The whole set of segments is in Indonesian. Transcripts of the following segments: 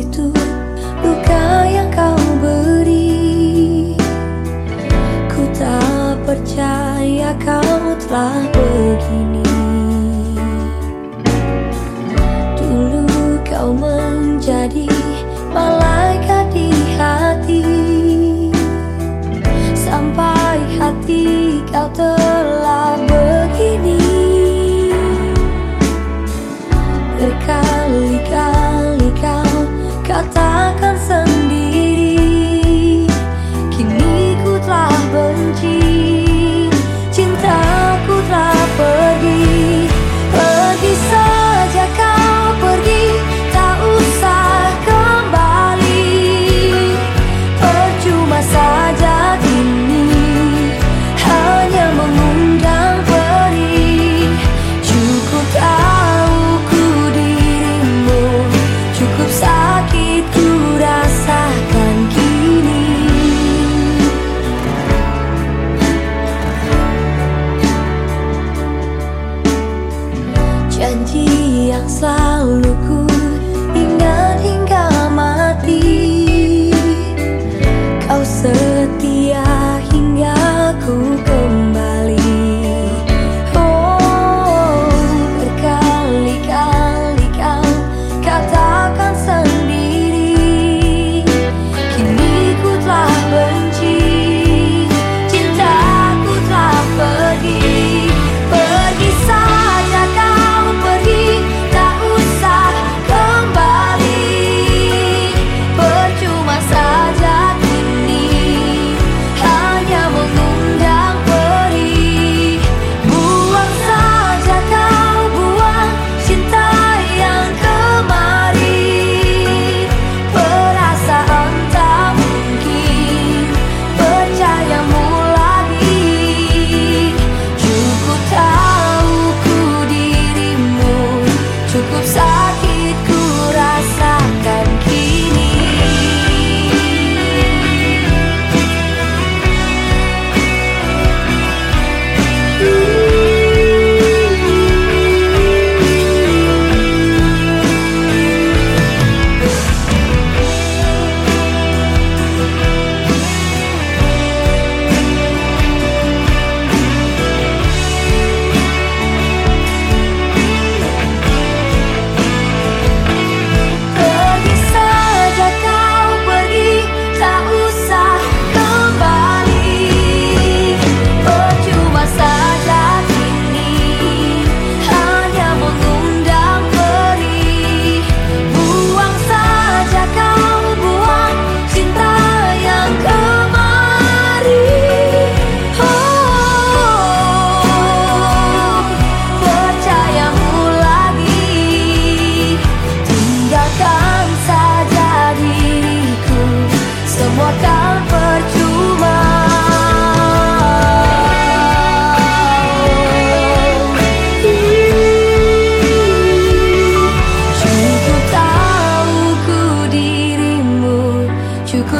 situ luka yang kau beri. Ku tak percaya kau telah begini. Dulu kau menjadi malaikat di hati. Sampai hati kau ter 洒落。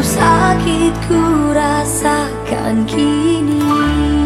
sakit ku rasakan kini.